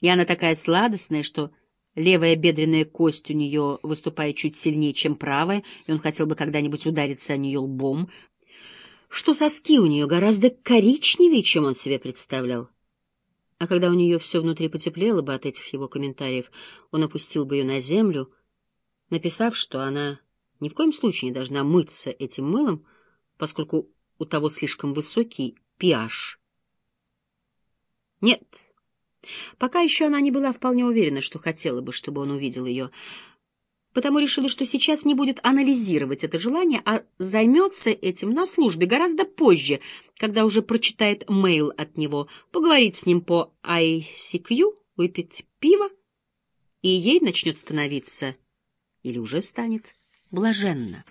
И она такая сладостная, что левая бедренная кость у нее выступает чуть сильнее, чем правая, и он хотел бы когда-нибудь удариться о нее лбом, что соски у нее гораздо коричневее, чем он себе представлял. А когда у нее все внутри потеплело бы от этих его комментариев, он опустил бы ее на землю, написав, что она ни в коем случае не должна мыться этим мылом, поскольку у того слишком высокий pH. Нет, пока еще она не была вполне уверена, что хотела бы, чтобы он увидел ее, потому решила, что сейчас не будет анализировать это желание, а займется этим на службе гораздо позже, когда уже прочитает мейл от него, поговорит с ним по ICQ, выпьет пиво, и ей начнет становиться, или уже станет, блаженно.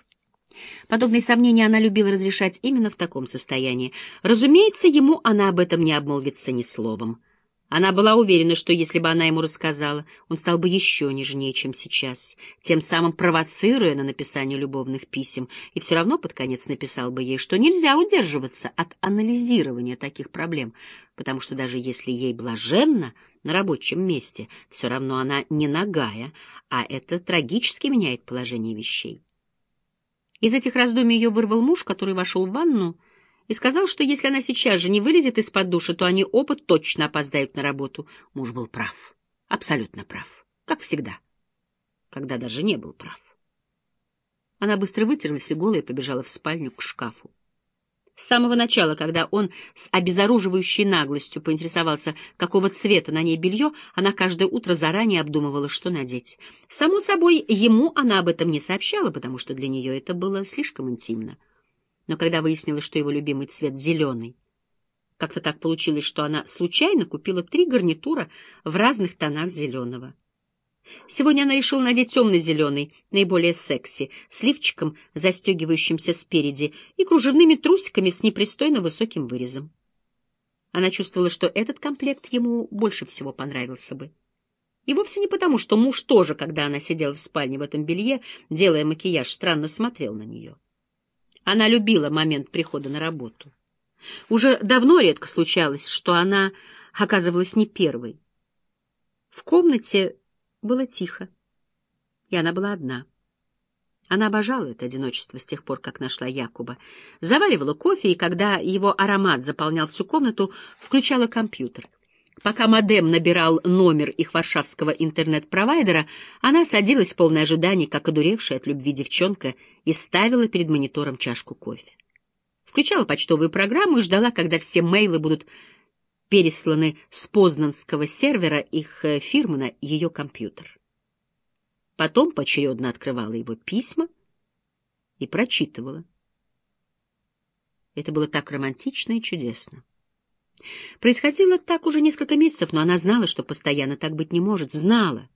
Подобные сомнения она любила разрешать именно в таком состоянии. Разумеется, ему она об этом не обмолвится ни словом. Она была уверена, что если бы она ему рассказала, он стал бы еще нежнее, чем сейчас, тем самым провоцируя на написание любовных писем, и все равно под конец написал бы ей, что нельзя удерживаться от анализирования таких проблем, потому что даже если ей блаженно на рабочем месте, все равно она не нагая, а это трагически меняет положение вещей. Из этих раздумий ее вырвал муж, который вошел в ванну и сказал, что если она сейчас же не вылезет из-под душа, то они оба точно опоздают на работу. Муж был прав, абсолютно прав, как всегда, когда даже не был прав. Она быстро вытерлась и голая побежала в спальню к шкафу. С самого начала, когда он с обезоруживающей наглостью поинтересовался, какого цвета на ней белье, она каждое утро заранее обдумывала, что надеть. Само собой, ему она об этом не сообщала, потому что для нее это было слишком интимно. Но когда выяснилось, что его любимый цвет зеленый, как-то так получилось, что она случайно купила три гарнитура в разных тонах зеленого. Сегодня она решила надеть темно-зеленый, наиболее секси, с лифчиком, застегивающимся спереди, и кружевными трусиками с непристойно высоким вырезом. Она чувствовала, что этот комплект ему больше всего понравился бы. И вовсе не потому, что муж тоже, когда она сидела в спальне в этом белье, делая макияж, странно смотрел на нее. Она любила момент прихода на работу. Уже давно редко случалось, что она оказывалась не первой. В комнате было тихо, и она была одна. Она обожала это одиночество с тех пор, как нашла Якуба. Заваривала кофе, и когда его аромат заполнял всю комнату, включала компьютер. Пока модем набирал номер их варшавского интернет-провайдера, она садилась в полное ожидание, как одуревшая от любви девчонка, и ставила перед монитором чашку кофе. Включала почтовую программу и ждала, когда все мейлы будут пересланы с познанского сервера их э, фирмы на ее компьютер. Потом поочередно открывала его письма и прочитывала. Это было так романтично и чудесно. Происходило так уже несколько месяцев, но она знала, что постоянно так быть не может. Знала.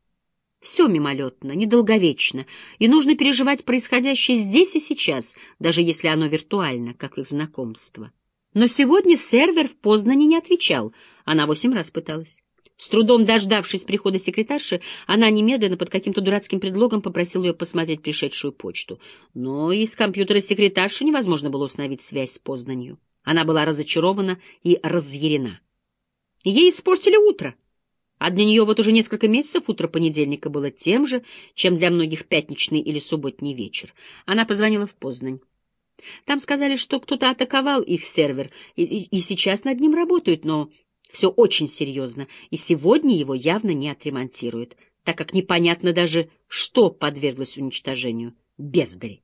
Все мимолетно, недолговечно, и нужно переживать происходящее здесь и сейчас, даже если оно виртуально, как их знакомство. Но сегодня сервер в Познане не отвечал. Она восемь раз пыталась. С трудом дождавшись прихода секретарши, она немедленно под каким-то дурацким предлогом попросила ее посмотреть пришедшую почту. Но из компьютера секретарши невозможно было установить связь с Познанью. Она была разочарована и разъярена. Ей испортили утро. А для нее вот уже несколько месяцев утро понедельника было тем же, чем для многих пятничный или субботний вечер. Она позвонила в Познань. Там сказали, что кто-то атаковал их сервер, и, и, и сейчас над ним работают, но все очень серьезно, и сегодня его явно не отремонтируют, так как непонятно даже, что подверглось уничтожению. Бездари.